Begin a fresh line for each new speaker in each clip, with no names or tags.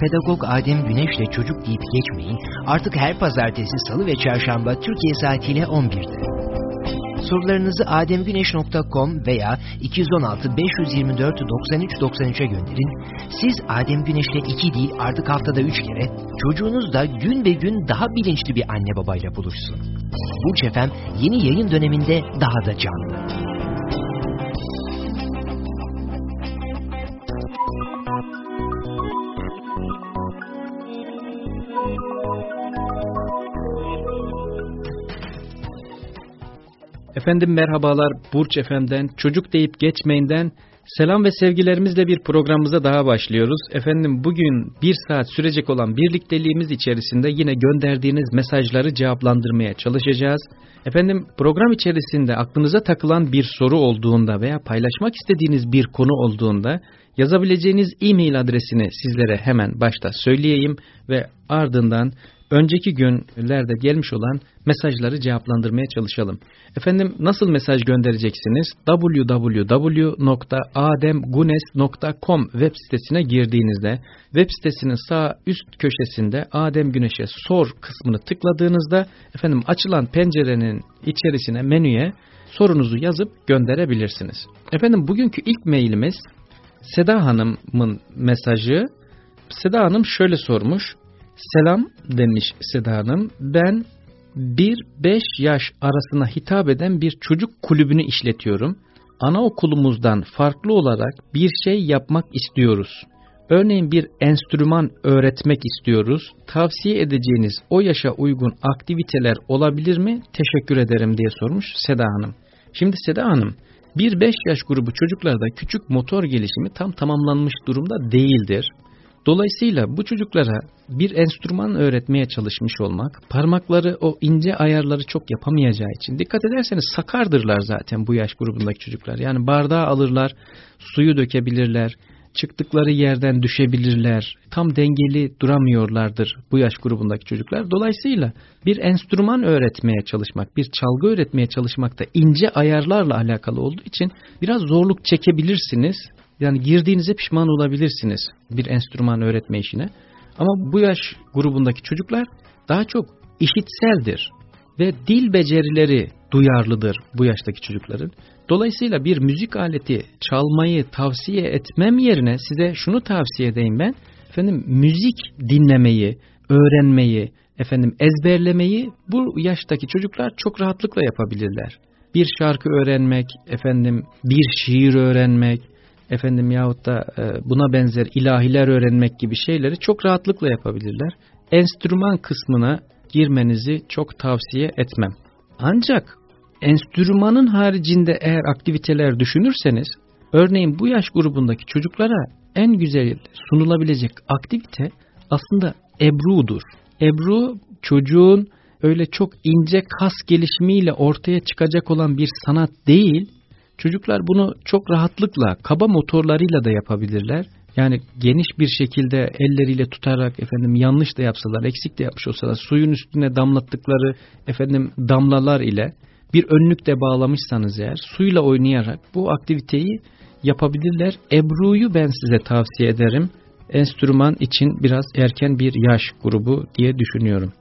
Pedagog Adem Güneş'le çocuk deyip geçmeyin artık her pazartesi, salı ve çarşamba Türkiye saatiyle 11'de. Sorularınızı ademgüneş.com veya 216 524 93 93'e gönderin. Siz Adem Güneş'le iki değil artık haftada üç kere çocuğunuz da gün be gün daha bilinçli bir anne babayla buluşsun. Burç Efem yeni yayın döneminde daha da canlı.
Efendim merhabalar Burç Efem'den, çocuk deyip geçmeyinden selam ve sevgilerimizle bir programımıza daha başlıyoruz. Efendim bugün bir saat sürecek olan birlikteliğimiz içerisinde yine gönderdiğiniz mesajları cevaplandırmaya çalışacağız. Efendim program içerisinde aklınıza takılan bir soru olduğunda veya paylaşmak istediğiniz bir konu olduğunda yazabileceğiniz e-mail adresini sizlere hemen başta söyleyeyim ve ardından önceki günlerde gelmiş olan mesajları cevaplandırmaya çalışalım. Efendim nasıl mesaj göndereceksiniz? www.ademgunes.com web sitesine girdiğinizde web sitesinin sağ üst köşesinde Adem Güneş'e sor kısmını tıkladığınızda efendim açılan pencerenin içerisine menüye sorunuzu yazıp gönderebilirsiniz. Efendim bugünkü ilk mailimiz Seda Hanım'ın mesajı. Seda Hanım şöyle sormuş. Selam demiş Seda Hanım. Ben 1-5 yaş arasına hitap eden bir çocuk kulübünü işletiyorum. Anaokulumuzdan farklı olarak bir şey yapmak istiyoruz. Örneğin bir enstrüman öğretmek istiyoruz. Tavsiye edeceğiniz o yaşa uygun aktiviteler olabilir mi? Teşekkür ederim diye sormuş Seda Hanım. Şimdi Seda Hanım, 1-5 yaş grubu çocuklarda küçük motor gelişimi tam tamamlanmış durumda değildir. Dolayısıyla bu çocuklara bir enstrüman öğretmeye çalışmış olmak, parmakları o ince ayarları çok yapamayacağı için dikkat ederseniz sakardırlar zaten bu yaş grubundaki çocuklar. Yani bardağı alırlar, suyu dökebilirler, çıktıkları yerden düşebilirler, tam dengeli duramıyorlardır bu yaş grubundaki çocuklar. Dolayısıyla bir enstrüman öğretmeye çalışmak, bir çalgı öğretmeye çalışmak da ince ayarlarla alakalı olduğu için biraz zorluk çekebilirsiniz yani girdiğinize pişman olabilirsiniz bir enstrüman öğretme işine. Ama bu yaş grubundaki çocuklar daha çok işitseldir ve dil becerileri duyarlıdır bu yaştaki çocukların. Dolayısıyla bir müzik aleti çalmayı tavsiye etmem yerine size şunu tavsiye edeyim ben. Efendim müzik dinlemeyi, öğrenmeyi, efendim ezberlemeyi bu yaştaki çocuklar çok rahatlıkla yapabilirler. Bir şarkı öğrenmek, efendim bir şiir öğrenmek, efendim yahut da e, buna benzer ilahiler öğrenmek gibi şeyleri çok rahatlıkla yapabilirler. Enstrüman kısmına girmenizi çok tavsiye etmem. Ancak enstrümanın haricinde eğer aktiviteler düşünürseniz, örneğin bu yaş grubundaki çocuklara en güzel sunulabilecek aktivite aslında ebrudur. Ebru çocuğun öyle çok ince kas gelişimiyle ortaya çıkacak olan bir sanat değil, Çocuklar bunu çok rahatlıkla kaba motorlarıyla da yapabilirler. Yani geniş bir şekilde elleriyle tutarak efendim yanlış da yapsalar, eksik de yapmış olsalar suyun üstüne damlattıkları efendim damlalar ile bir önlük de bağlamışsanız eğer suyla oynayarak bu aktiviteyi yapabilirler. Ebru'yu ben size tavsiye ederim. Enstrüman için biraz erken bir yaş grubu diye düşünüyorum.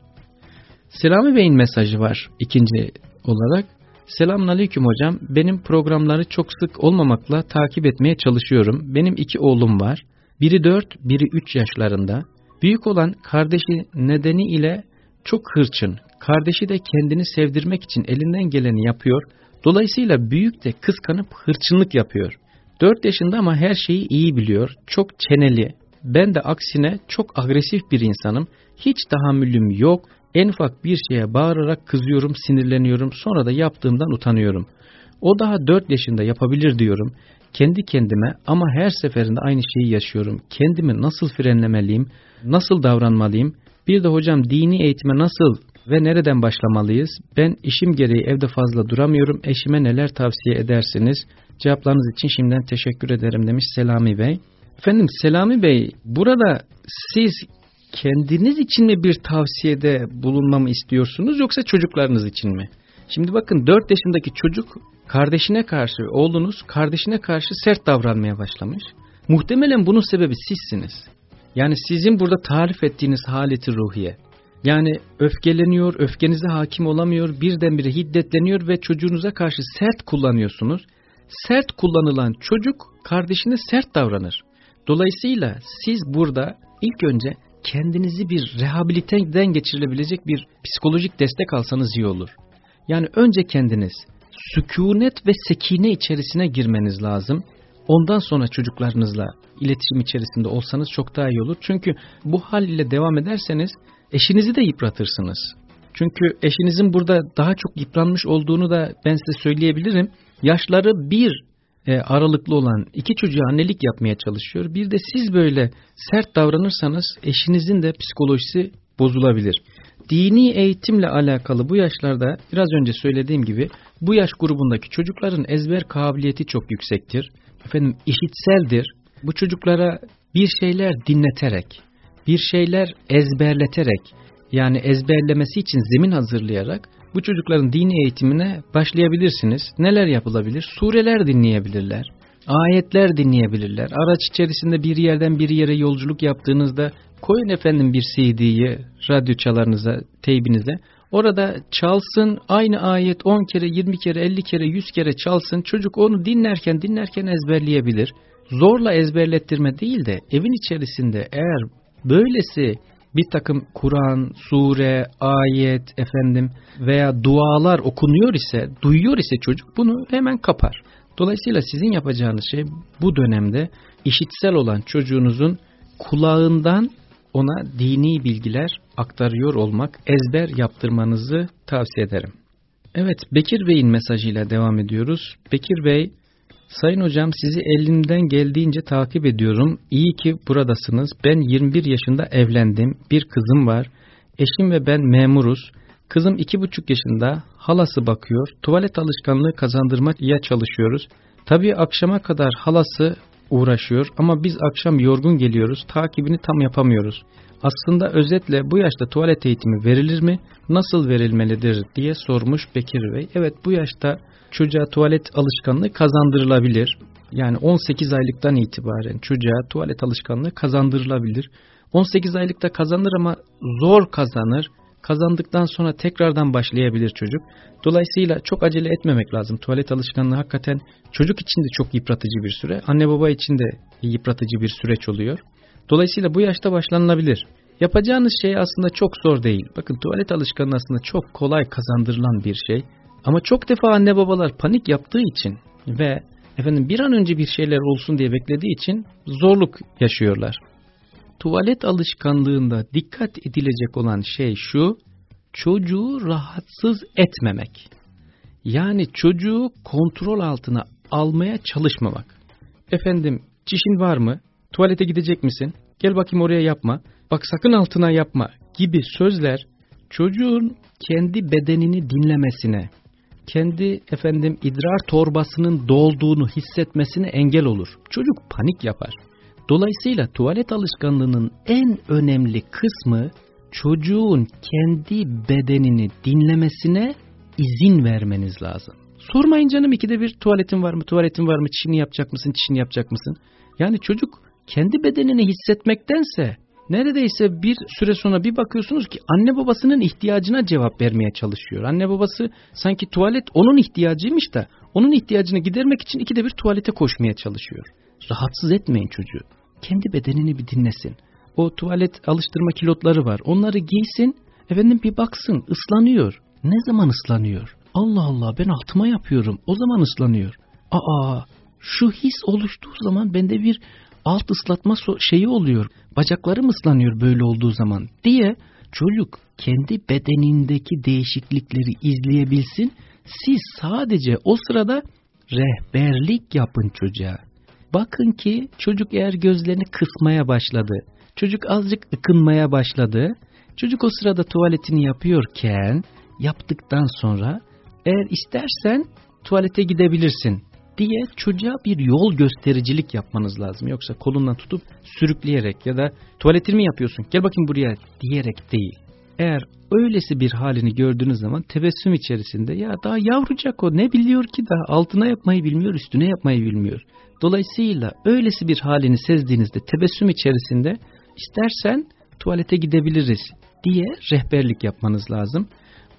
Selami Bey'in mesajı var ikinci olarak. Selamun Aleyküm hocam. Benim programları çok sık olmamakla takip etmeye çalışıyorum. Benim iki oğlum var. Biri dört, biri üç yaşlarında. Büyük olan kardeşi nedeni ile çok hırçın. Kardeşi de kendini sevdirmek için elinden geleni yapıyor. Dolayısıyla büyük de kıskanıp hırçınlık yapıyor. Dört yaşında ama her şeyi iyi biliyor. Çok çeneli. Ben de aksine çok agresif bir insanım. Hiç tahammülüm yok. En ufak bir şeye bağırarak kızıyorum, sinirleniyorum, sonra da yaptığımdan utanıyorum. O daha dört yaşında yapabilir diyorum. Kendi kendime ama her seferinde aynı şeyi yaşıyorum. Kendimi nasıl frenlemeliyim, nasıl davranmalıyım? Bir de hocam dini eğitime nasıl ve nereden başlamalıyız? Ben işim gereği evde fazla duramıyorum. Eşime neler tavsiye edersiniz? Cevaplarınız için şimdiden teşekkür ederim demiş Selami Bey. Efendim Selami Bey burada siz kendiniz için mi bir tavsiyede bulunmamı istiyorsunuz yoksa çocuklarınız için mi? Şimdi bakın 4 yaşındaki çocuk kardeşine karşı, oğlunuz kardeşine karşı sert davranmaya başlamış. Muhtemelen bunun sebebi sizsiniz. Yani sizin burada tarif ettiğiniz haleti ruhiye. Yani öfkeleniyor, öfkenize hakim olamıyor, birdenbire hiddetleniyor ve çocuğunuza karşı sert kullanıyorsunuz. Sert kullanılan çocuk kardeşine sert davranır. Dolayısıyla siz burada ilk önce kendinizi bir rehabiliteden geçirilebilecek bir psikolojik destek alsanız iyi olur. Yani önce kendiniz sükunet ve sekine içerisine girmeniz lazım. Ondan sonra çocuklarınızla iletişim içerisinde olsanız çok daha iyi olur. Çünkü bu hal ile devam ederseniz eşinizi de yıpratırsınız. Çünkü eşinizin burada daha çok yıpranmış olduğunu da ben size söyleyebilirim. Yaşları bir e, aralıklı olan iki çocuğa annelik yapmaya çalışıyor. Bir de siz böyle sert davranırsanız eşinizin de psikolojisi bozulabilir. Dini eğitimle alakalı bu yaşlarda biraz önce söylediğim gibi bu yaş grubundaki çocukların ezber kabiliyeti çok yüksektir. Efendim işitseldir. Bu çocuklara bir şeyler dinleterek, bir şeyler ezberleterek yani ezberlemesi için zemin hazırlayarak bu çocukların dini eğitimine başlayabilirsiniz. Neler yapılabilir? Sureler dinleyebilirler. Ayetler dinleyebilirler. Araç içerisinde bir yerden bir yere yolculuk yaptığınızda koyun efendim bir CD'yi radyo çalarınıza, teybinize. Orada çalsın aynı ayet 10 kere, 20 kere, 50 kere, 100 kere çalsın. Çocuk onu dinlerken dinlerken ezberleyebilir. Zorla ezberlettirme değil de evin içerisinde eğer böylesi bir takım Kur'an, sure, ayet efendim veya dualar okunuyor ise, duyuyor ise çocuk bunu hemen kapar. Dolayısıyla sizin yapacağınız şey bu dönemde işitsel olan çocuğunuzun kulağından ona dini bilgiler aktarıyor olmak, ezber yaptırmanızı tavsiye ederim. Evet, Bekir Bey'in mesajıyla devam ediyoruz. Bekir Bey, Sayın hocam sizi elimden geldiğince takip ediyorum. İyi ki buradasınız. Ben 21 yaşında evlendim. Bir kızım var. Eşim ve ben memuruz. Kızım 2,5 yaşında. Halası bakıyor. Tuvalet alışkanlığı kazandırmaya çalışıyoruz. Tabii akşama kadar halası uğraşıyor ama biz akşam yorgun geliyoruz. Takibini tam yapamıyoruz. Aslında özetle bu yaşta tuvalet eğitimi verilir mi? Nasıl verilmelidir diye sormuş Bekir Bey. Evet bu yaşta çocuğa tuvalet alışkanlığı kazandırılabilir. Yani 18 aylıktan itibaren çocuğa tuvalet alışkanlığı kazandırılabilir. 18 aylıkta kazanır ama zor kazanır. Kazandıktan sonra tekrardan başlayabilir çocuk. Dolayısıyla çok acele etmemek lazım. Tuvalet alışkanlığı hakikaten çocuk için de çok yıpratıcı bir süre. Anne baba için de yıpratıcı bir süreç oluyor. Dolayısıyla bu yaşta başlanılabilir. Yapacağınız şey aslında çok zor değil. Bakın tuvalet alışkanlığı aslında çok kolay kazandırılan bir şey. Ama çok defa anne babalar panik yaptığı için ve efendim bir an önce bir şeyler olsun diye beklediği için zorluk yaşıyorlar. Tuvalet alışkanlığında dikkat edilecek olan şey şu, çocuğu rahatsız etmemek. Yani çocuğu kontrol altına almaya çalışmamak. Efendim çişin var mı? Tuvalete gidecek misin? Gel bakayım oraya yapma. Bak sakın altına yapma gibi sözler çocuğun kendi bedenini dinlemesine, kendi efendim idrar torbasının dolduğunu hissetmesine engel olur. Çocuk panik yapar. Dolayısıyla tuvalet alışkanlığının en önemli kısmı çocuğun kendi bedenini dinlemesine izin vermeniz lazım. Sormayın canım ikide bir tuvaletin var mı, tuvaletin var mı, çişini yapacak mısın, çişini yapacak mısın? Yani çocuk kendi bedenini hissetmektense neredeyse bir süre sonra bir bakıyorsunuz ki anne babasının ihtiyacına cevap vermeye çalışıyor. Anne babası sanki tuvalet onun ihtiyacıymış da onun ihtiyacını gidermek için ikide bir tuvalete koşmaya çalışıyor. Rahatsız etmeyin çocuğu. Kendi bedenini bir dinlesin. O tuvalet alıştırma kilotları var. Onları giysin. Efendim bir baksın ıslanıyor. Ne zaman ıslanıyor? Allah Allah ben altıma yapıyorum. O zaman ıslanıyor. Aa şu his oluştuğu zaman bende bir alt ıslatma şeyi oluyor. Bacaklarım ıslanıyor böyle olduğu zaman diye çocuk kendi bedenindeki değişiklikleri izleyebilsin. Siz sadece o sırada rehberlik yapın çocuğa. Bakın ki çocuk eğer gözlerini kısmaya başladı, çocuk azıcık ıkınmaya başladı, çocuk o sırada tuvaletini yapıyorken yaptıktan sonra eğer istersen tuvalete gidebilirsin diye çocuğa bir yol göstericilik yapmanız lazım. Yoksa kolundan tutup sürükleyerek ya da tuvaletini mi yapıyorsun gel bakayım buraya diyerek değil. Eğer öylesi bir halini gördüğünüz zaman tebessüm içerisinde ya daha yavrucak o ne biliyor ki daha altına yapmayı bilmiyor üstüne yapmayı bilmiyor. Dolayısıyla öylesi bir halini sezdiğinizde tebessüm içerisinde istersen tuvalete gidebiliriz diye rehberlik yapmanız lazım.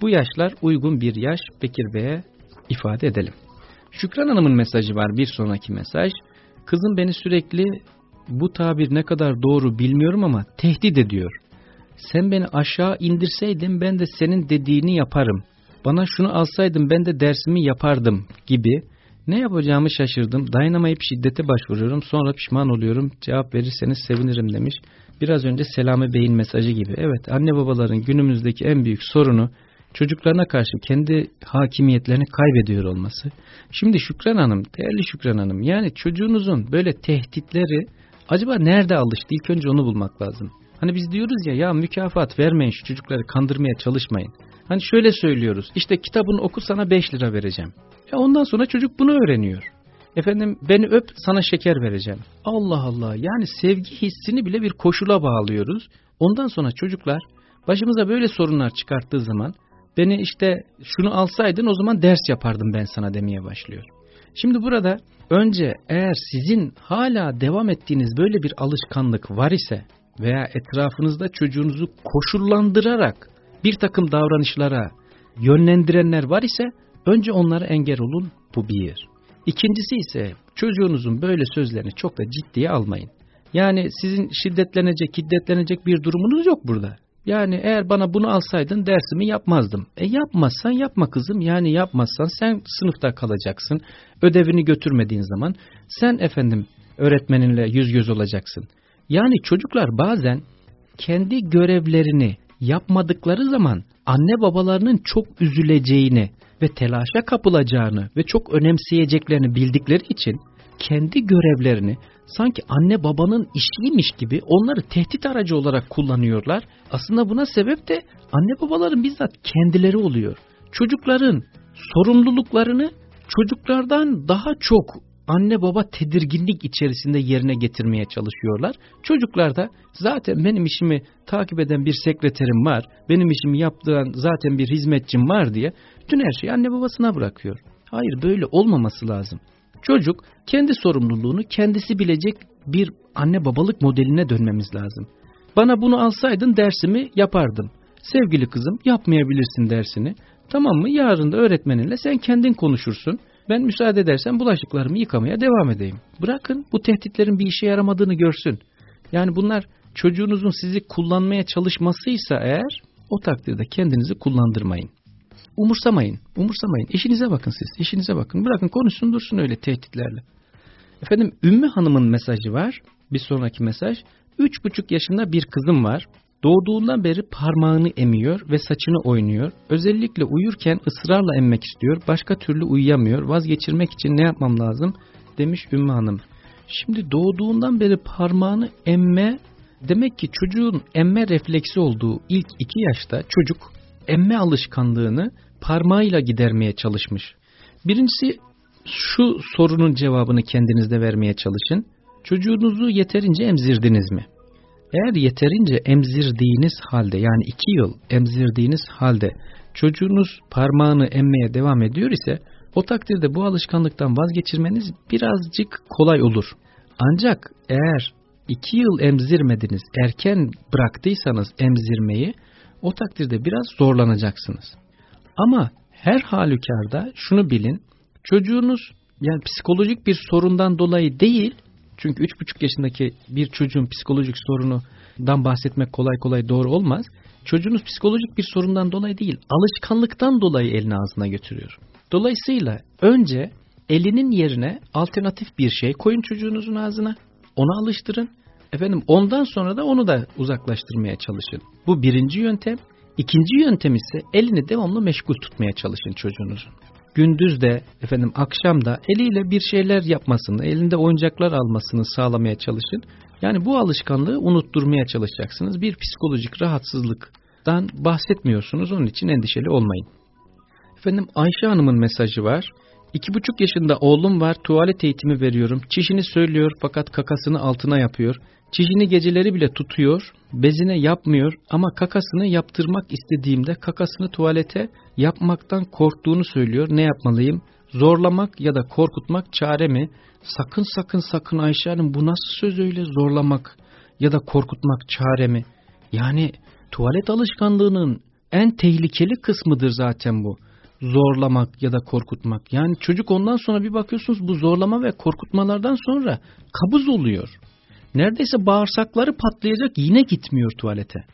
Bu yaşlar uygun bir yaş Bekir Bey'e ifade edelim. Şükran Hanım'ın mesajı var bir sonraki mesaj. Kızım beni sürekli bu tabir ne kadar doğru bilmiyorum ama tehdit ediyor. Sen beni aşağı indirseydin ben de senin dediğini yaparım. Bana şunu alsaydın ben de dersimi yapardım gibi. Ne yapacağımı şaşırdım. Dayanamayıp şiddete başvuruyorum. Sonra pişman oluyorum. Cevap verirseniz sevinirim demiş. Biraz önce Selami Bey'in mesajı gibi. Evet anne babaların günümüzdeki en büyük sorunu çocuklarına karşı kendi hakimiyetlerini kaybediyor olması. Şimdi Şükran Hanım, değerli Şükran Hanım yani çocuğunuzun böyle tehditleri acaba nerede alıştı? İlk önce onu bulmak lazım. Hani biz diyoruz ya ya mükafat vermeyin şu çocukları kandırmaya çalışmayın. Hani şöyle söylüyoruz işte kitabını oku sana 5 lira vereceğim. Ya ondan sonra çocuk bunu öğreniyor. Efendim beni öp sana şeker vereceğim. Allah Allah yani sevgi hissini bile bir koşula bağlıyoruz. Ondan sonra çocuklar başımıza böyle sorunlar çıkarttığı zaman beni işte şunu alsaydın o zaman ders yapardım ben sana demeye başlıyor. Şimdi burada önce eğer sizin hala devam ettiğiniz böyle bir alışkanlık var ise veya etrafınızda çocuğunuzu koşullandırarak bir takım davranışlara yönlendirenler var ise önce onlara engel olun bu bir. İkincisi ise çocuğunuzun böyle sözlerini çok da ciddiye almayın. Yani sizin şiddetlenecek, hiddetlenecek bir durumunuz yok burada. Yani eğer bana bunu alsaydın dersimi yapmazdım. E yapmazsan yapma kızım. Yani yapmazsan sen sınıfta kalacaksın. Ödevini götürmediğin zaman sen efendim öğretmeninle yüz göz olacaksın. Yani çocuklar bazen kendi görevlerini yapmadıkları zaman anne babalarının çok üzüleceğini ve telaşa kapılacağını ve çok önemseyeceklerini bildikleri için kendi görevlerini sanki anne babanın işiymiş gibi onları tehdit aracı olarak kullanıyorlar. Aslında buna sebep de anne babaların bizzat kendileri oluyor. Çocukların sorumluluklarını çocuklardan daha çok anne baba tedirginlik içerisinde yerine getirmeye çalışıyorlar. Çocuklar da zaten benim işimi takip eden bir sekreterim var, benim işimi yaptıran zaten bir hizmetçim var diye tüm her şeyi anne babasına bırakıyor. Hayır böyle olmaması lazım. Çocuk kendi sorumluluğunu kendisi bilecek bir anne babalık modeline dönmemiz lazım. Bana bunu alsaydın dersimi yapardım. Sevgili kızım yapmayabilirsin dersini. Tamam mı? Yarın da öğretmeninle sen kendin konuşursun. Ben müsaade edersen bulaşıklarımı yıkamaya devam edeyim. Bırakın bu tehditlerin bir işe yaramadığını görsün. Yani bunlar çocuğunuzun sizi kullanmaya çalışmasıysa eğer o takdirde kendinizi kullandırmayın. Umursamayın, umursamayın. İşinize bakın siz, işinize bakın. Bırakın konuşsun dursun öyle tehditlerle. Efendim Ümmü Hanım'ın mesajı var. Bir sonraki mesaj. Üç buçuk yaşında bir kızım var. Doğduğundan beri parmağını emiyor ve saçını oynuyor. Özellikle uyurken ısrarla emmek istiyor. Başka türlü uyuyamıyor. Vazgeçirmek için ne yapmam lazım? Demiş Ümmü Hanım. Şimdi doğduğundan beri parmağını emme demek ki çocuğun emme refleksi olduğu ilk iki yaşta çocuk emme alışkanlığını parmağıyla gidermeye çalışmış. Birincisi şu sorunun cevabını kendinizde vermeye çalışın. Çocuğunuzu yeterince emzirdiniz mi? Eğer yeterince emzirdiğiniz halde yani iki yıl emzirdiğiniz halde çocuğunuz parmağını emmeye devam ediyor ise o takdirde bu alışkanlıktan vazgeçirmeniz birazcık kolay olur. Ancak eğer iki yıl emzirmediniz, erken bıraktıysanız emzirmeyi o takdirde biraz zorlanacaksınız. Ama her halükarda şunu bilin, çocuğunuz yani psikolojik bir sorundan dolayı değil, çünkü 3,5 yaşındaki bir çocuğun psikolojik sorunundan bahsetmek kolay kolay doğru olmaz. Çocuğunuz psikolojik bir sorundan dolayı değil, alışkanlıktan dolayı elini ağzına götürüyor. Dolayısıyla önce elinin yerine alternatif bir şey koyun çocuğunuzun ağzına, ona alıştırın. Efendim ondan sonra da onu da uzaklaştırmaya çalışın. Bu birinci yöntem. İkinci yöntem ise elini devamlı meşgul tutmaya çalışın çocuğunuzun gündüz de efendim akşam da eliyle bir şeyler yapmasını, elinde oyuncaklar almasını sağlamaya çalışın. Yani bu alışkanlığı unutturmaya çalışacaksınız. Bir psikolojik rahatsızlıktan bahsetmiyorsunuz. Onun için endişeli olmayın. Efendim Ayşe Hanım'ın mesajı var. İki buçuk yaşında oğlum var. Tuvalet eğitimi veriyorum. Çişini söylüyor fakat kakasını altına yapıyor. Çişini geceleri bile tutuyor, bezine yapmıyor ama kakasını yaptırmak istediğimde kakasını tuvalete yapmaktan korktuğunu söylüyor. Ne yapmalıyım? Zorlamak ya da korkutmak çare mi? Sakın sakın sakın Ayşe Hanım bu nasıl söz öyle zorlamak? ya da korkutmak çare mi? Yani tuvalet alışkanlığının en tehlikeli kısmıdır zaten bu. Zorlamak ya da korkutmak. Yani çocuk ondan sonra bir bakıyorsunuz bu zorlama ve korkutmalardan sonra kabuz oluyor. Neredeyse bağırsakları patlayacak yine gitmiyor tuvalete.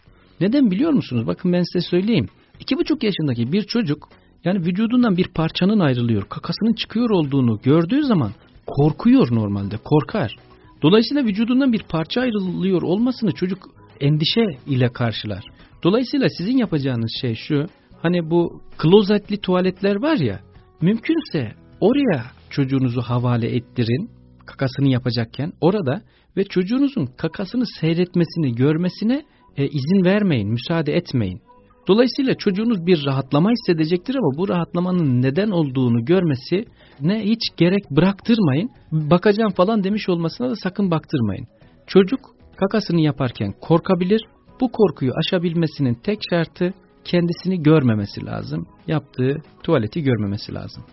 Neden biliyor musunuz? Bakın ben size söyleyeyim. İki buçuk yaşındaki bir çocuk yani vücudundan bir parçanın ayrılıyor, kakasının çıkıyor olduğunu gördüğü zaman korkuyor normalde, korkar. Dolayısıyla vücudundan bir parça ayrılıyor olmasını çocuk endişe ile karşılar. Dolayısıyla sizin yapacağınız şey şu, hani bu klozetli tuvaletler var ya, mümkünse oraya çocuğunuzu havale ettirin, kakasını yapacakken orada ve çocuğunuzun kakasını seyretmesini, görmesine e, izin vermeyin, müsaade etmeyin. Dolayısıyla çocuğunuz bir rahatlama hissedecektir ama bu rahatlamanın neden olduğunu görmesi ne hiç gerek bıraktırmayın. Bakacağım falan demiş olmasına da sakın baktırmayın. Çocuk kakasını yaparken korkabilir. Bu korkuyu aşabilmesinin tek şartı kendisini görmemesi lazım. Yaptığı tuvaleti görmemesi lazım.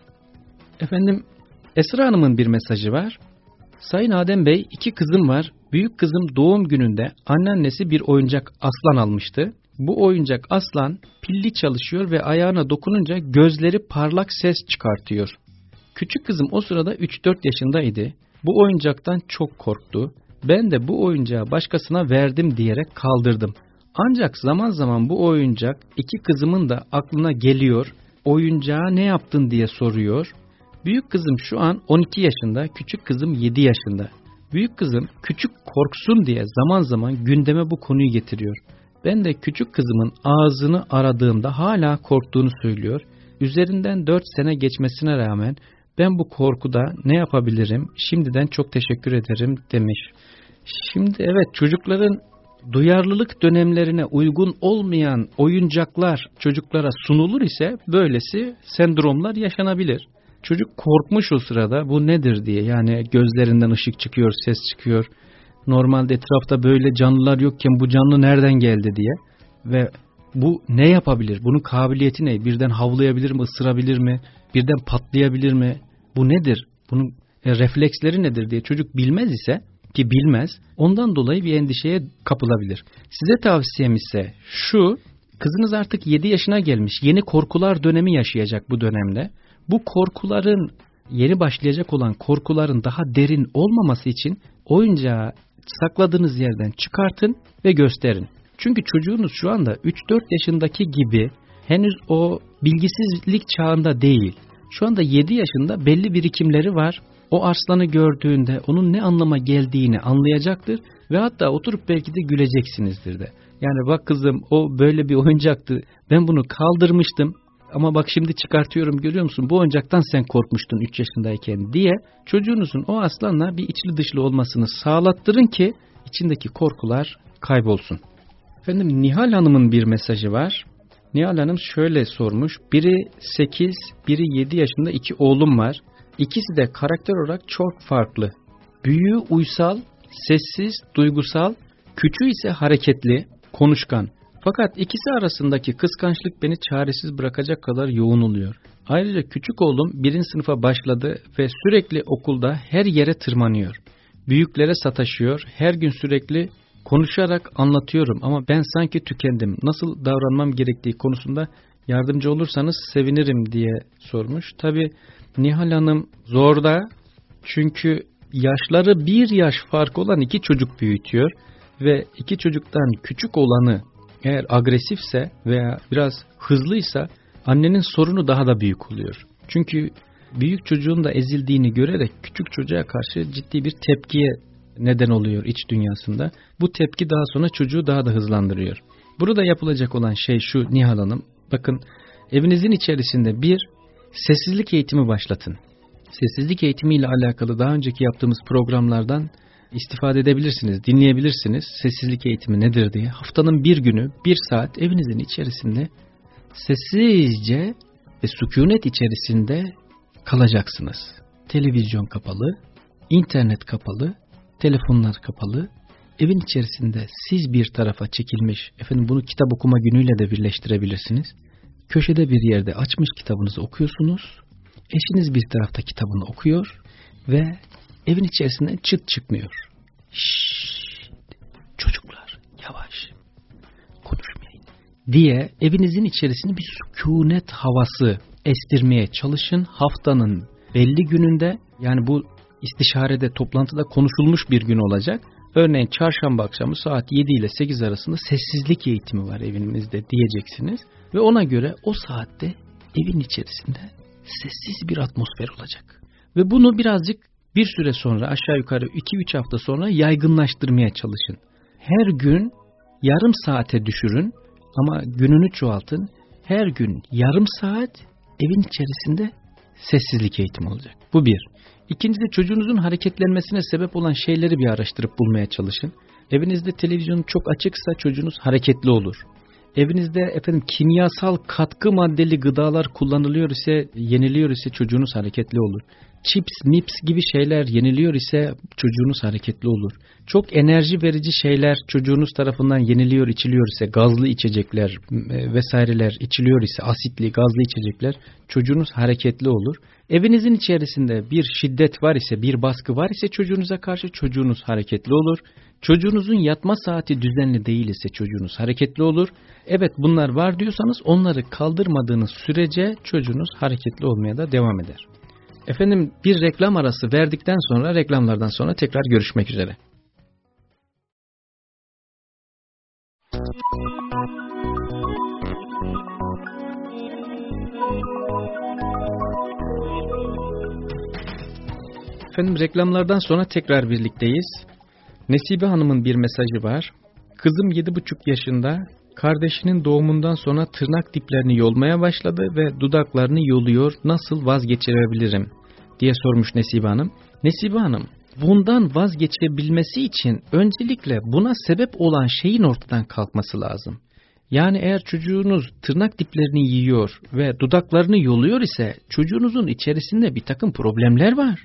Efendim Esra Hanım'ın bir mesajı var. Sayın Adem Bey iki kızım var. Büyük kızım doğum gününde anneannesi bir oyuncak aslan almıştı. Bu oyuncak aslan pilli çalışıyor ve ayağına dokununca gözleri parlak ses çıkartıyor. Küçük kızım o sırada 3-4 yaşındaydı. Bu oyuncaktan çok korktu. Ben de bu oyuncağı başkasına verdim diyerek kaldırdım. Ancak zaman zaman bu oyuncak iki kızımın da aklına geliyor. Oyuncağı ne yaptın diye soruyor. Büyük kızım şu an 12 yaşında, küçük kızım 7 yaşında. Büyük kızım küçük korksun diye zaman zaman gündeme bu konuyu getiriyor. Ben de küçük kızımın ağzını aradığımda hala korktuğunu söylüyor. Üzerinden 4 sene geçmesine rağmen ben bu korkuda ne yapabilirim? Şimdiden çok teşekkür ederim demiş. Şimdi evet çocukların duyarlılık dönemlerine uygun olmayan oyuncaklar çocuklara sunulur ise böylesi sendromlar yaşanabilir. Çocuk korkmuş o sırada bu nedir diye yani gözlerinden ışık çıkıyor, ses çıkıyor. Normalde etrafta böyle canlılar yokken bu canlı nereden geldi diye ve bu ne yapabilir? Bunun kabiliyeti ne? Birden havlayabilir mi, ısırabilir mi? Birden patlayabilir mi? Bu nedir? Bunun e, refleksleri nedir diye çocuk bilmez ise ki bilmez ondan dolayı bir endişeye kapılabilir. Size tavsiyem ise şu kızınız artık 7 yaşına gelmiş yeni korkular dönemi yaşayacak bu dönemde. Bu korkuların yeni başlayacak olan korkuların daha derin olmaması için oyuncağı sakladığınız yerden çıkartın ve gösterin. Çünkü çocuğunuz şu anda 3-4 yaşındaki gibi henüz o bilgisizlik çağında değil. Şu anda 7 yaşında belli birikimleri var. O arslanı gördüğünde onun ne anlama geldiğini anlayacaktır ve hatta oturup belki de güleceksinizdir de. Yani bak kızım o böyle bir oyuncaktı. Ben bunu kaldırmıştım ama bak şimdi çıkartıyorum görüyor musun bu oyuncaktan sen korkmuştun 3 yaşındayken diye çocuğunuzun o aslanla bir içli dışlı olmasını sağlattırın ki içindeki korkular kaybolsun. Efendim Nihal Hanım'ın bir mesajı var. Nihal Hanım şöyle sormuş. Biri 8, biri 7 yaşında iki oğlum var. İkisi de karakter olarak çok farklı. Büyüğü uysal, sessiz, duygusal, küçüğü ise hareketli, konuşkan. Fakat ikisi arasındaki kıskançlık beni çaresiz bırakacak kadar yoğun oluyor. Ayrıca küçük oğlum birinci sınıfa başladı ve sürekli okulda her yere tırmanıyor. Büyüklere sataşıyor, her gün sürekli konuşarak anlatıyorum ama ben sanki tükendim. Nasıl davranmam gerektiği konusunda yardımcı olursanız sevinirim diye sormuş. Tabi Nihal Hanım zorda çünkü yaşları bir yaş fark olan iki çocuk büyütüyor ve iki çocuktan küçük olanı eğer agresifse veya biraz hızlıysa annenin sorunu daha da büyük oluyor. Çünkü büyük çocuğun da ezildiğini görerek küçük çocuğa karşı ciddi bir tepkiye neden oluyor iç dünyasında. Bu tepki daha sonra çocuğu daha da hızlandırıyor. Burada yapılacak olan şey şu Nihal Hanım. Bakın evinizin içerisinde bir sessizlik eğitimi başlatın. Sessizlik eğitimiyle alakalı daha önceki yaptığımız programlardan istifade edebilirsiniz, dinleyebilirsiniz. Sessizlik eğitimi nedir diye. Haftanın bir günü, bir saat evinizin içerisinde sessizce ve sükunet içerisinde kalacaksınız. Televizyon kapalı, internet kapalı, telefonlar kapalı. Evin içerisinde siz bir tarafa çekilmiş, efendim bunu kitap okuma günüyle de birleştirebilirsiniz. Köşede bir yerde açmış kitabınızı okuyorsunuz. Eşiniz bir tarafta kitabını okuyor ve evin içerisinden çıt çıkmıyor. Şşş, yavaş konuşmayın diye evinizin içerisinde bir sükunet havası estirmeye çalışın. Haftanın belli gününde yani bu istişarede toplantıda konuşulmuş bir gün olacak. Örneğin çarşamba akşamı saat 7 ile 8 arasında sessizlik eğitimi var evimizde diyeceksiniz. Ve ona göre o saatte evin içerisinde sessiz bir atmosfer olacak. Ve bunu birazcık bir süre sonra aşağı yukarı 2-3 hafta sonra yaygınlaştırmaya çalışın. Her gün yarım saate düşürün ama gününü çoğaltın. Her gün yarım saat evin içerisinde sessizlik eğitimi olacak. Bu bir. İkincisi çocuğunuzun hareketlenmesine sebep olan şeyleri bir araştırıp bulmaya çalışın. Evinizde televizyon çok açıksa çocuğunuz hareketli olur. Evinizde efendim kimyasal katkı maddeli gıdalar kullanılıyor ise, yeniliyor ise çocuğunuz hareketli olur chips, mips gibi şeyler yeniliyor ise çocuğunuz hareketli olur. Çok enerji verici şeyler çocuğunuz tarafından yeniliyor, içiliyor ise gazlı içecekler e, vesaireler içiliyor ise asitli, gazlı içecekler çocuğunuz hareketli olur. Evinizin içerisinde bir şiddet var ise, bir baskı var ise çocuğunuza karşı çocuğunuz hareketli olur. Çocuğunuzun yatma saati düzenli değil ise çocuğunuz hareketli olur. Evet bunlar var diyorsanız onları kaldırmadığınız sürece çocuğunuz hareketli olmaya da devam eder. Efendim bir reklam arası verdikten sonra reklamlardan sonra tekrar görüşmek üzere. Efendim reklamlardan sonra tekrar birlikteyiz. Nesibe Hanım'ın bir mesajı var. Kızım 7,5 yaşında Kardeşinin doğumundan sonra tırnak diplerini yolmaya başladı ve dudaklarını yoluyor. Nasıl vazgeçirebilirim? Diye sormuş Nesibe Hanım. Nesibe Hanım bundan vazgeçebilmesi için öncelikle buna sebep olan şeyin ortadan kalkması lazım. Yani eğer çocuğunuz tırnak diplerini yiyor ve dudaklarını yoluyor ise çocuğunuzun içerisinde bir takım problemler var.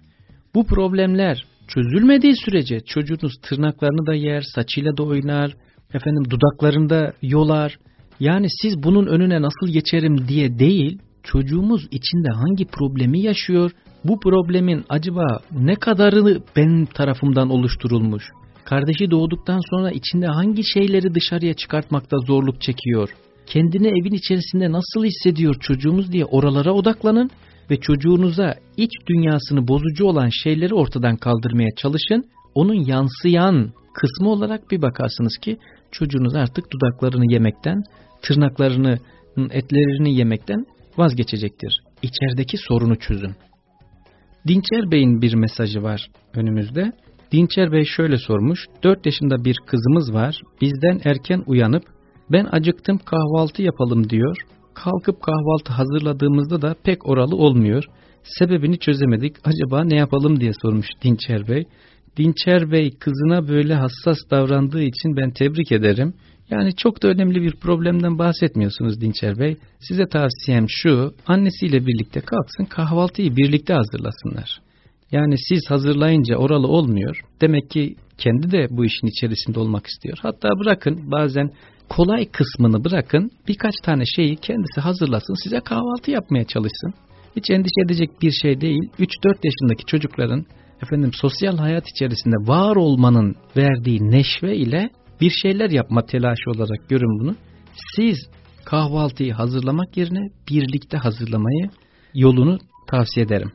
Bu problemler çözülmediği sürece çocuğunuz tırnaklarını da yer, saçıyla da oynar, efendim dudaklarında yolar. Yani siz bunun önüne nasıl geçerim diye değil, çocuğumuz içinde hangi problemi yaşıyor, bu problemin acaba ne kadarını benim tarafımdan oluşturulmuş, kardeşi doğduktan sonra içinde hangi şeyleri dışarıya çıkartmakta zorluk çekiyor, kendini evin içerisinde nasıl hissediyor çocuğumuz diye oralara odaklanın ve çocuğunuza iç dünyasını bozucu olan şeyleri ortadan kaldırmaya çalışın. Onun yansıyan kısmı olarak bir bakarsınız ki çocuğunuz artık dudaklarını yemekten, tırnaklarını, etlerini yemekten vazgeçecektir. İçerideki sorunu çözün. Dinçer Bey'in bir mesajı var önümüzde. Dinçer Bey şöyle sormuş. 4 yaşında bir kızımız var. Bizden erken uyanıp ben acıktım kahvaltı yapalım diyor. Kalkıp kahvaltı hazırladığımızda da pek oralı olmuyor. Sebebini çözemedik. Acaba ne yapalım diye sormuş Dinçer Bey. Dinçer Bey kızına böyle hassas davrandığı için ben tebrik ederim. Yani çok da önemli bir problemden bahsetmiyorsunuz Dinçer Bey. Size tavsiyem şu, annesiyle birlikte kalksın kahvaltıyı birlikte hazırlasınlar. Yani siz hazırlayınca oralı olmuyor. Demek ki kendi de bu işin içerisinde olmak istiyor. Hatta bırakın bazen kolay kısmını bırakın birkaç tane şeyi kendisi hazırlasın size kahvaltı yapmaya çalışsın. Hiç endişe edecek bir şey değil. 3-4 yaşındaki çocukların efendim sosyal hayat içerisinde var olmanın verdiği neşve ile bir şeyler yapma telaşı olarak görün bunu. Siz kahvaltıyı hazırlamak yerine birlikte hazırlamayı yolunu tavsiye ederim.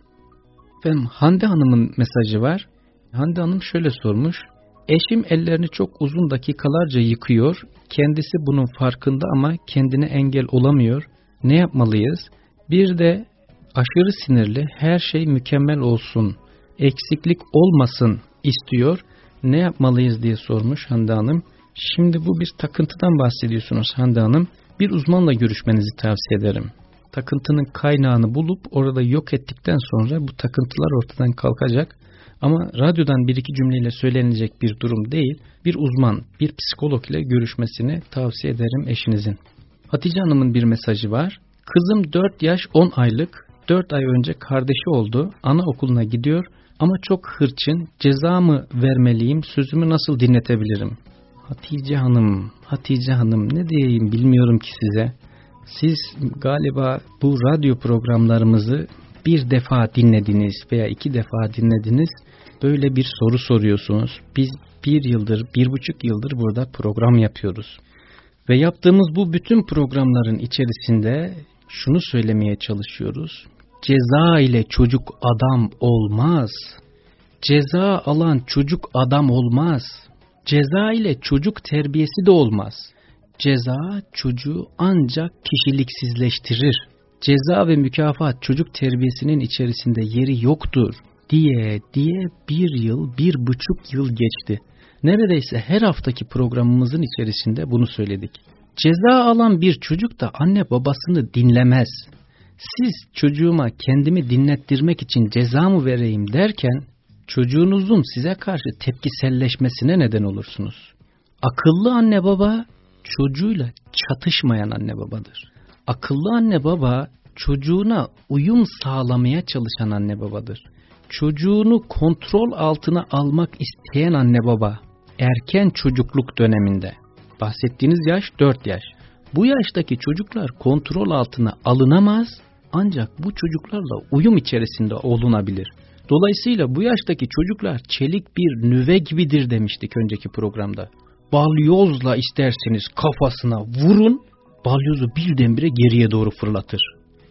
Efendim Hande Hanım'ın mesajı var. Hande Hanım şöyle sormuş. Eşim ellerini çok uzun dakikalarca yıkıyor. Kendisi bunun farkında ama kendine engel olamıyor. Ne yapmalıyız? Bir de aşırı sinirli, her şey mükemmel olsun, eksiklik olmasın istiyor. Ne yapmalıyız diye sormuş Hande Hanım. Şimdi bu bir takıntıdan bahsediyorsunuz Hande Hanım. Bir uzmanla görüşmenizi tavsiye ederim. Takıntının kaynağını bulup orada yok ettikten sonra bu takıntılar ortadan kalkacak. Ama radyodan bir iki cümleyle söylenilecek bir durum değil. Bir uzman, bir psikolog ile görüşmesini tavsiye ederim eşinizin. Hatice Hanım'ın bir mesajı var. Kızım 4 yaş 10 aylık, 4 ay önce kardeşi oldu, anaokuluna gidiyor ama çok hırçın, ceza mı vermeliyim, sözümü nasıl dinletebilirim? Hatice Hanım, Hatice Hanım ne diyeyim bilmiyorum ki size. Siz galiba bu radyo programlarımızı bir defa dinlediniz veya iki defa dinlediniz. Böyle bir soru soruyorsunuz. Biz bir yıldır, bir buçuk yıldır burada program yapıyoruz. Ve yaptığımız bu bütün programların içerisinde şunu söylemeye çalışıyoruz. Ceza ile çocuk adam olmaz. Ceza alan çocuk adam olmaz. Ceza ile çocuk terbiyesi de olmaz. Ceza çocuğu ancak kişiliksizleştirir. Ceza ve mükafat çocuk terbiyesinin içerisinde yeri yoktur diye diye bir yıl, bir buçuk yıl geçti. Neredeyse her haftaki programımızın içerisinde bunu söyledik. Ceza alan bir çocuk da anne babasını dinlemez. Siz çocuğuma kendimi dinlettirmek için ceza mı vereyim derken çocuğunuzun size karşı tepkiselleşmesine neden olursunuz. Akıllı anne baba çocuğuyla çatışmayan anne babadır. Akıllı anne baba çocuğuna uyum sağlamaya çalışan anne babadır. Çocuğunu kontrol altına almak isteyen anne baba erken çocukluk döneminde bahsettiğiniz yaş 4 yaş. Bu yaştaki çocuklar kontrol altına alınamaz ancak bu çocuklarla uyum içerisinde olunabilir. Dolayısıyla bu yaştaki çocuklar çelik bir nüve gibidir demiştik önceki programda. Balyozla isterseniz kafasına vurun, balyozu birdenbire geriye doğru fırlatır.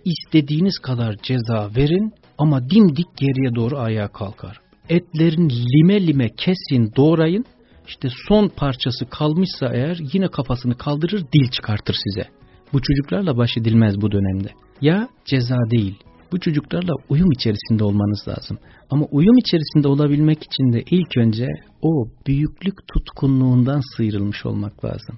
İstediğiniz kadar ceza verin ama dimdik geriye doğru ayağa kalkar. Etlerin lime lime kesin doğrayın, işte son parçası kalmışsa eğer yine kafasını kaldırır dil çıkartır size. Bu çocuklarla baş edilmez bu dönemde. Ya ceza değil, bu çocuklarla uyum içerisinde olmanız lazım. Ama uyum içerisinde olabilmek için de ilk önce o büyüklük tutkunluğundan sıyrılmış olmak lazım.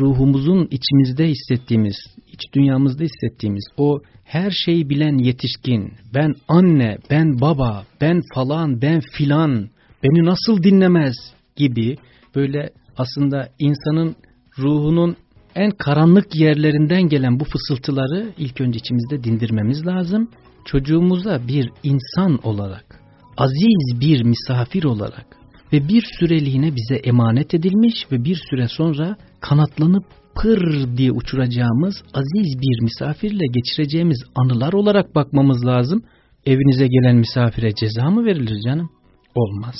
Ruhumuzun içimizde hissettiğimiz, iç dünyamızda hissettiğimiz o her şeyi bilen yetişkin, ben anne, ben baba, ben falan, ben filan, beni nasıl dinlemez gibi böyle aslında insanın ruhunun en karanlık yerlerinden gelen bu fısıltıları ilk önce içimizde dindirmemiz lazım. Çocuğumuza bir insan olarak, aziz bir misafir olarak ve bir süreliğine bize emanet edilmiş ve bir süre sonra kanatlanıp pır diye uçuracağımız aziz bir misafirle geçireceğimiz anılar olarak bakmamız lazım. Evinize gelen misafire ceza mı verilir canım? Olmaz.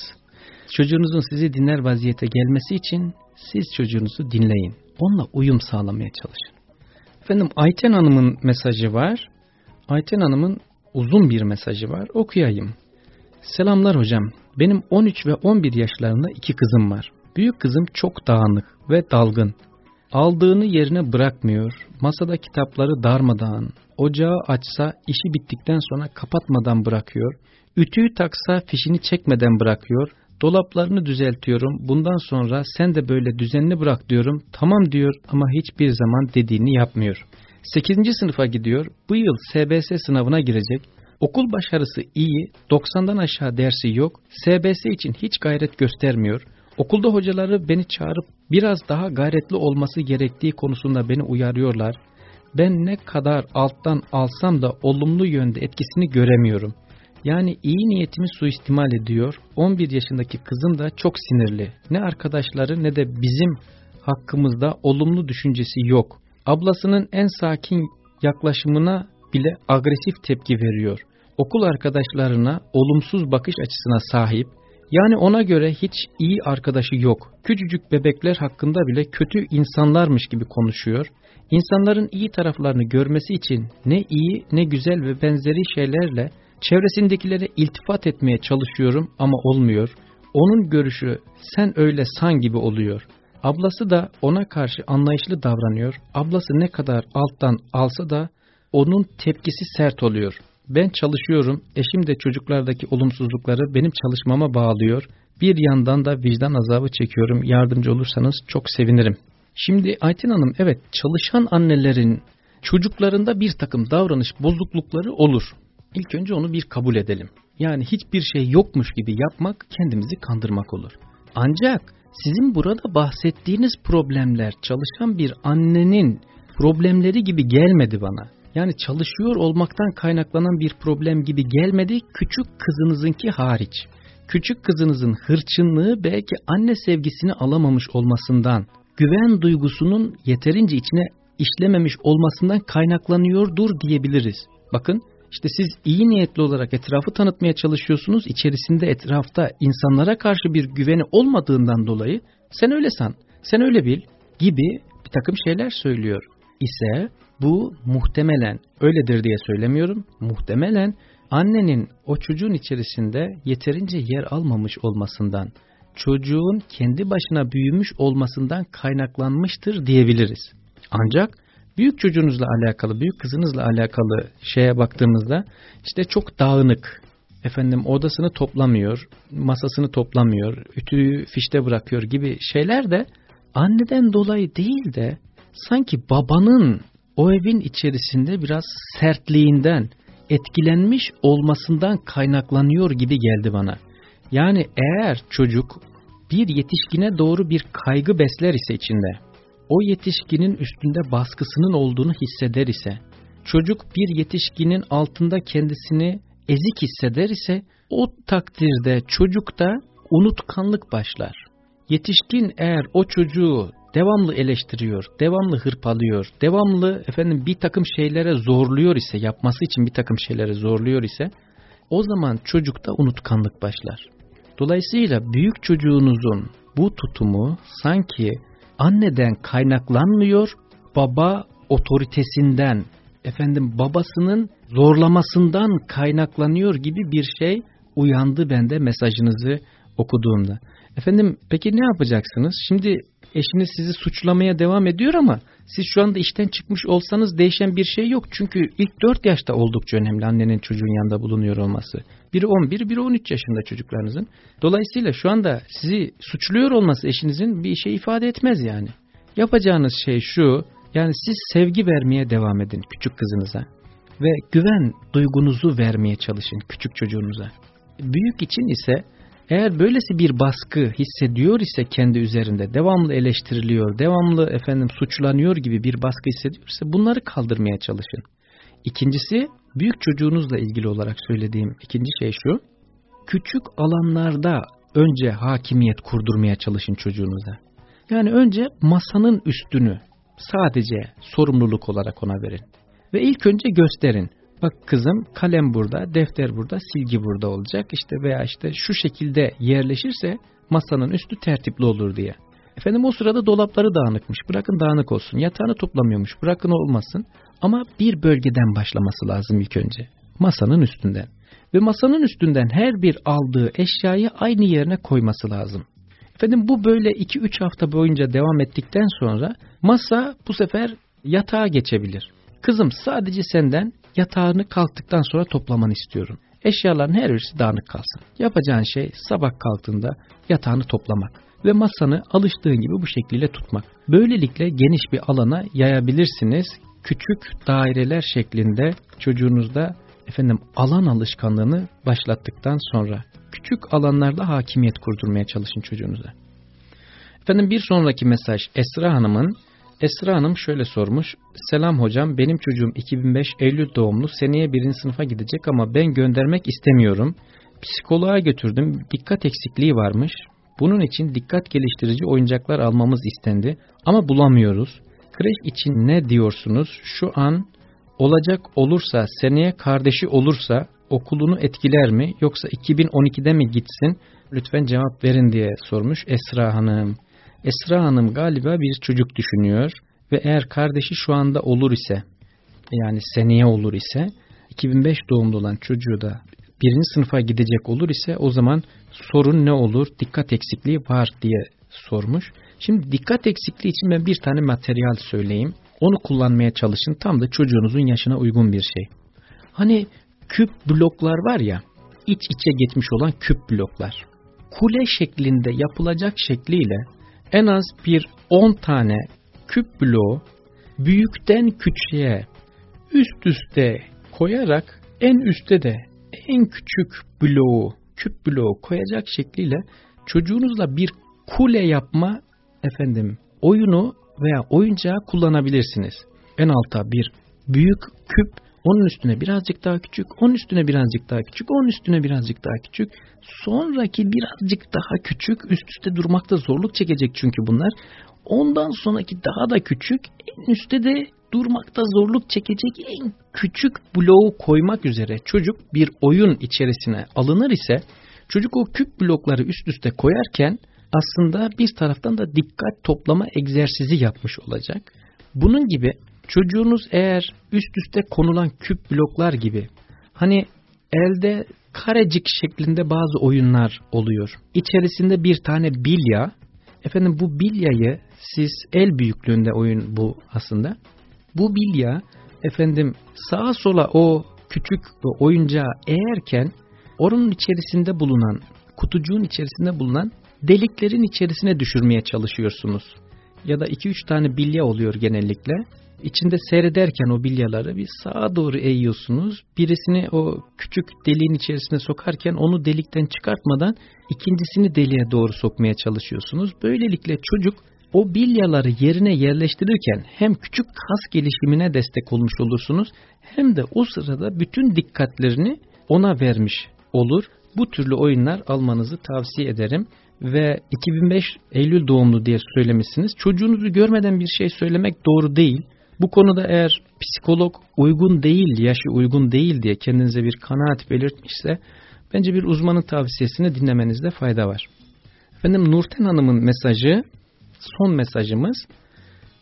Çocuğunuzun sizi dinler vaziyete gelmesi için siz çocuğunuzu dinleyin. Onunla uyum sağlamaya çalışın. Efendim Ayten Hanım'ın mesajı var. Ayten Hanım'ın uzun bir mesajı var. Okuyayım. Selamlar hocam. Benim 13 ve 11 yaşlarında iki kızım var. Büyük kızım çok dağınık ve dalgın. Aldığını yerine bırakmıyor. Masada kitapları darmadağın. Ocağı açsa işi bittikten sonra kapatmadan bırakıyor. Ütüyü taksa fişini çekmeden bırakıyor. Dolaplarını düzeltiyorum. Bundan sonra sen de böyle düzenli bırak diyorum. Tamam diyor ama hiçbir zaman dediğini yapmıyor. 8. sınıfa gidiyor. Bu yıl SBS sınavına girecek. Okul başarısı iyi, 90'dan aşağı dersi yok. SBS için hiç gayret göstermiyor. Okulda hocaları beni çağırıp biraz daha gayretli olması gerektiği konusunda beni uyarıyorlar. Ben ne kadar alttan alsam da olumlu yönde etkisini göremiyorum. Yani iyi niyetimi suistimal ediyor. 11 yaşındaki kızım da çok sinirli. Ne arkadaşları ne de bizim hakkımızda olumlu düşüncesi yok. Ablasının en sakin yaklaşımına bile agresif tepki veriyor. Okul arkadaşlarına olumsuz bakış açısına sahip. Yani ona göre hiç iyi arkadaşı yok. Küçücük bebekler hakkında bile kötü insanlarmış gibi konuşuyor. İnsanların iyi taraflarını görmesi için ne iyi ne güzel ve benzeri şeylerle Çevresindekilere iltifat etmeye çalışıyorum ama olmuyor. Onun görüşü sen öyle san gibi oluyor. Ablası da ona karşı anlayışlı davranıyor. Ablası ne kadar alttan alsa da onun tepkisi sert oluyor. Ben çalışıyorum, eşim de çocuklardaki olumsuzlukları benim çalışmama bağlıyor. Bir yandan da vicdan azabı çekiyorum. Yardımcı olursanız çok sevinirim. Şimdi Aytin Hanım evet çalışan annelerin çocuklarında bir takım davranış bozuklukları olur. İlk önce onu bir kabul edelim. Yani hiçbir şey yokmuş gibi yapmak kendimizi kandırmak olur. Ancak sizin burada bahsettiğiniz problemler çalışan bir annenin problemleri gibi gelmedi bana. Yani çalışıyor olmaktan kaynaklanan bir problem gibi gelmedi küçük kızınızınki hariç. Küçük kızınızın hırçınlığı belki anne sevgisini alamamış olmasından, güven duygusunun yeterince içine işlememiş olmasından kaynaklanıyordur diyebiliriz. Bakın İşte siz iyi niyetli olarak etrafı tanıtmaya çalışıyorsunuz. İçerisinde etrafta insanlara karşı bir güveni olmadığından dolayı sen öyle san, sen öyle bil gibi bir takım şeyler söylüyor ise bu muhtemelen öyledir diye söylemiyorum. Muhtemelen annenin o çocuğun içerisinde yeterince yer almamış olmasından, çocuğun kendi başına büyümüş olmasından kaynaklanmıştır diyebiliriz. Ancak büyük çocuğunuzla alakalı, büyük kızınızla alakalı şeye baktığımızda işte çok dağınık, efendim odasını toplamıyor, masasını toplamıyor, ütüyü fişte bırakıyor gibi şeyler de anneden dolayı değil de sanki babanın o evin içerisinde biraz sertliğinden, etkilenmiş olmasından kaynaklanıyor gibi geldi bana. Yani eğer çocuk bir yetişkine doğru bir kaygı besler ise içinde, o yetişkinin üstünde baskısının olduğunu hisseder ise, çocuk bir yetişkinin altında kendisini ezik hisseder ise, o takdirde çocukta unutkanlık başlar. Yetişkin eğer o çocuğu devamlı eleştiriyor, devamlı hırpalıyor, devamlı efendim bir takım şeylere zorluyor ise, yapması için bir takım şeylere zorluyor ise, o zaman çocukta unutkanlık başlar. Dolayısıyla büyük çocuğunuzun bu tutumu sanki anneden kaynaklanmıyor, baba otoritesinden, efendim babasının zorlamasından kaynaklanıyor gibi bir şey uyandı bende mesajınızı okuduğumda. Efendim peki ne yapacaksınız? Şimdi eşiniz sizi suçlamaya devam ediyor ama siz şu anda işten çıkmış olsanız değişen bir şey yok. Çünkü ilk 4 yaşta oldukça önemli annenin çocuğun yanında bulunuyor olması. Biri 11, biri 13 yaşında çocuklarınızın. Dolayısıyla şu anda sizi suçluyor olması eşinizin bir şey ifade etmez yani. Yapacağınız şey şu, yani siz sevgi vermeye devam edin küçük kızınıza. Ve güven duygunuzu vermeye çalışın küçük çocuğunuza. Büyük için ise eğer böylesi bir baskı hissediyor ise kendi üzerinde devamlı eleştiriliyor, devamlı efendim suçlanıyor gibi bir baskı hissediyorsa bunları kaldırmaya çalışın. İkincisi büyük çocuğunuzla ilgili olarak söylediğim ikinci şey şu. Küçük alanlarda önce hakimiyet kurdurmaya çalışın çocuğunuza. Yani önce masanın üstünü sadece sorumluluk olarak ona verin. Ve ilk önce gösterin. Bak kızım kalem burada, defter burada, silgi burada olacak. İşte veya işte şu şekilde yerleşirse masanın üstü tertipli olur diye. Efendim o sırada dolapları dağınıkmış. Bırakın dağınık olsun. Yatağını toplamıyormuş. Bırakın olmasın. Ama bir bölgeden başlaması lazım ilk önce. Masanın üstünden. Ve masanın üstünden her bir aldığı eşyayı aynı yerine koyması lazım. Efendim bu böyle 2-3 hafta boyunca devam ettikten sonra masa bu sefer yatağa geçebilir. Kızım sadece senden yatağını kalktıktan sonra toplamanı istiyorum. Eşyaların her birisi dağınık kalsın. Yapacağın şey sabah kalktığında yatağını toplamak ve masanı alıştığın gibi bu şekilde tutmak. Böylelikle geniş bir alana yayabilirsiniz. Küçük daireler şeklinde çocuğunuzda efendim alan alışkanlığını başlattıktan sonra küçük alanlarda hakimiyet kurdurmaya çalışın çocuğunuza. Efendim bir sonraki mesaj Esra Hanım'ın Esra Hanım şöyle sormuş. Selam hocam benim çocuğum 2005 Eylül doğumlu seneye birinci sınıfa gidecek ama ben göndermek istemiyorum. Psikoloğa götürdüm dikkat eksikliği varmış. Bunun için dikkat geliştirici oyuncaklar almamız istendi ama bulamıyoruz. Kreş için ne diyorsunuz? Şu an olacak olursa seneye kardeşi olursa okulunu etkiler mi yoksa 2012'de mi gitsin? Lütfen cevap verin diye sormuş Esra Hanım. Esra Hanım galiba bir çocuk düşünüyor ve eğer kardeşi şu anda olur ise yani seneye olur ise 2005 doğumlu olan çocuğu da birinci sınıfa gidecek olur ise o zaman sorun ne olur? Dikkat eksikliği var diye sormuş. Şimdi dikkat eksikliği için ben bir tane materyal söyleyeyim. Onu kullanmaya çalışın. Tam da çocuğunuzun yaşına uygun bir şey. Hani küp bloklar var ya, iç içe geçmiş olan küp bloklar. Kule şeklinde yapılacak şekliyle en az bir 10 tane küp bloğu büyükten küçüğe üst üste koyarak en üstte de en küçük bloğu, küp bloğu koyacak şekliyle çocuğunuzla bir kule yapma efendim oyunu veya oyuncağı kullanabilirsiniz. En alta bir büyük küp, onun üstüne birazcık daha küçük, onun üstüne birazcık daha küçük, onun üstüne birazcık daha küçük. Sonraki birazcık daha küçük, üst üste durmakta zorluk çekecek çünkü bunlar. Ondan sonraki daha da küçük, en üstte de durmakta zorluk çekecek en küçük bloğu koymak üzere çocuk bir oyun içerisine alınır ise çocuk o küp blokları üst üste koyarken aslında bir taraftan da dikkat toplama egzersizi yapmış olacak. Bunun gibi çocuğunuz eğer üst üste konulan küp bloklar gibi hani elde karecik şeklinde bazı oyunlar oluyor. İçerisinde bir tane bilya. Efendim bu bilyayı siz el büyüklüğünde oyun bu aslında. Bu bilya efendim sağa sola o küçük oyuncağı eğerken oranın içerisinde bulunan kutucuğun içerisinde bulunan deliklerin içerisine düşürmeye çalışıyorsunuz. Ya da 2-3 tane bilya oluyor genellikle içinde seyrederken o bilyaları bir sağa doğru eğiyorsunuz. Birisini o küçük deliğin içerisine sokarken onu delikten çıkartmadan ikincisini deliğe doğru sokmaya çalışıyorsunuz. Böylelikle çocuk o bilyaları yerine yerleştirirken hem küçük kas gelişimine destek olmuş olursunuz hem de o sırada bütün dikkatlerini ona vermiş olur. Bu türlü oyunlar almanızı tavsiye ederim ve 2005 Eylül doğumlu diye söylemişsiniz. Çocuğunuzu görmeden bir şey söylemek doğru değil. Bu konuda eğer psikolog uygun değil, yaşı uygun değil diye kendinize bir kanaat belirtmişse bence bir uzmanın tavsiyesini dinlemenizde fayda var. Efendim Nurten Hanım'ın mesajı son mesajımız.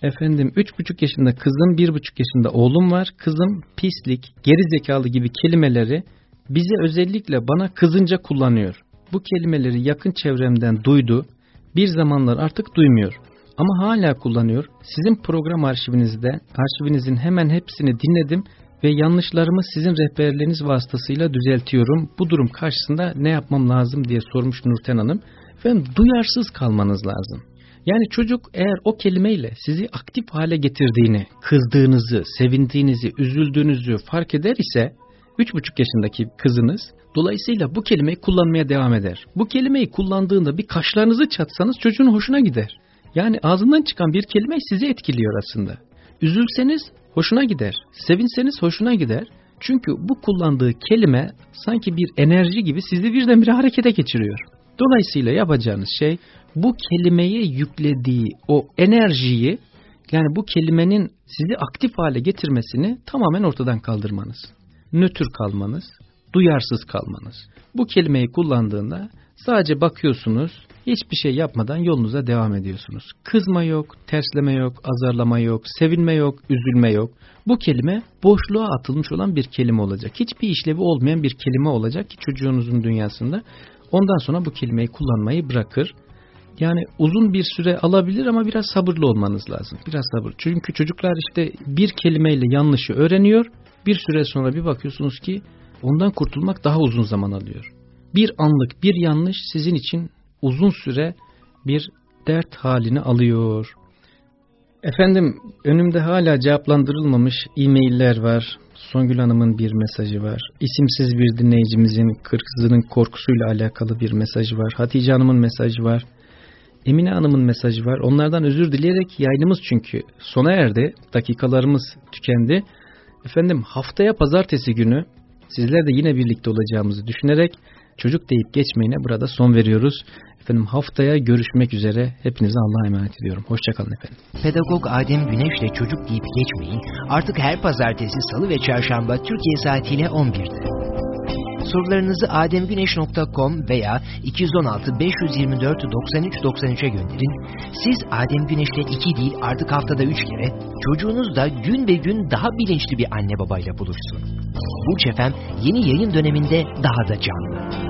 Efendim 3,5 yaşında kızım, 1,5 yaşında oğlum var. Kızım pislik, geri zekalı gibi kelimeleri bize özellikle bana kızınca kullanıyor. Bu kelimeleri yakın çevremden duydu. Bir zamanlar artık duymuyor. Ama hala kullanıyor. Sizin program arşivinizde, arşivinizin hemen hepsini dinledim ve yanlışlarımı sizin rehberleriniz vasıtasıyla düzeltiyorum. Bu durum karşısında ne yapmam lazım diye sormuş Nurten Hanım. Efendim duyarsız kalmanız lazım. Yani çocuk eğer o kelimeyle sizi aktif hale getirdiğini, kızdığınızı, sevindiğinizi, üzüldüğünüzü fark eder ise 3,5 yaşındaki kızınız dolayısıyla bu kelimeyi kullanmaya devam eder. Bu kelimeyi kullandığında bir kaşlarınızı çatsanız çocuğun hoşuna gider. Yani ağzından çıkan bir kelime sizi etkiliyor aslında. Üzülseniz hoşuna gider, sevinseniz hoşuna gider. Çünkü bu kullandığı kelime sanki bir enerji gibi sizi birdenbire harekete geçiriyor. Dolayısıyla yapacağınız şey bu kelimeye yüklediği o enerjiyi yani bu kelimenin sizi aktif hale getirmesini tamamen ortadan kaldırmanız. Nötr kalmanız, duyarsız kalmanız. Bu kelimeyi kullandığında sadece bakıyorsunuz, hiçbir şey yapmadan yolunuza devam ediyorsunuz. Kızma yok, tersleme yok, azarlama yok, sevinme yok, üzülme yok. Bu kelime boşluğa atılmış olan bir kelime olacak. Hiçbir işlevi olmayan bir kelime olacak ki çocuğunuzun dünyasında. Ondan sonra bu kelimeyi kullanmayı bırakır. Yani uzun bir süre alabilir ama biraz sabırlı olmanız lazım. Biraz sabır. Çünkü çocuklar işte bir kelimeyle yanlışı öğreniyor. Bir süre sonra bir bakıyorsunuz ki ondan kurtulmak daha uzun zaman alıyor. Bir anlık bir yanlış sizin için uzun süre bir dert halini alıyor. Efendim önümde hala cevaplandırılmamış e-mailler var. Songül Hanım'ın bir mesajı var. İsimsiz bir dinleyicimizin kızının korkusuyla alakalı bir mesajı var. Hatice Hanım'ın mesajı var. Emine Hanım'ın mesajı var. Onlardan özür dileyerek yayınımız çünkü sona erdi. Dakikalarımız tükendi. Efendim haftaya pazartesi günü sizler de yine birlikte olacağımızı düşünerek çocuk deyip geçmeyine burada son veriyoruz. Efendim haftaya görüşmek üzere. Hepinize Allah'a emanet ediyorum. Hoşçakalın efendim.
Pedagog Adem Güneş'le çocuk deyip geçmeyin. Artık her pazartesi, salı ve çarşamba Türkiye saatiyle 11'de. Sorularınızı ademgüneş.com veya 216 524 93 93'e gönderin. Siz Adem Güneş'le iki değil artık haftada üç kere çocuğunuz da gün ve gün daha bilinçli bir anne babayla buluşsun. Burç Efem yeni yayın döneminde daha da canlı.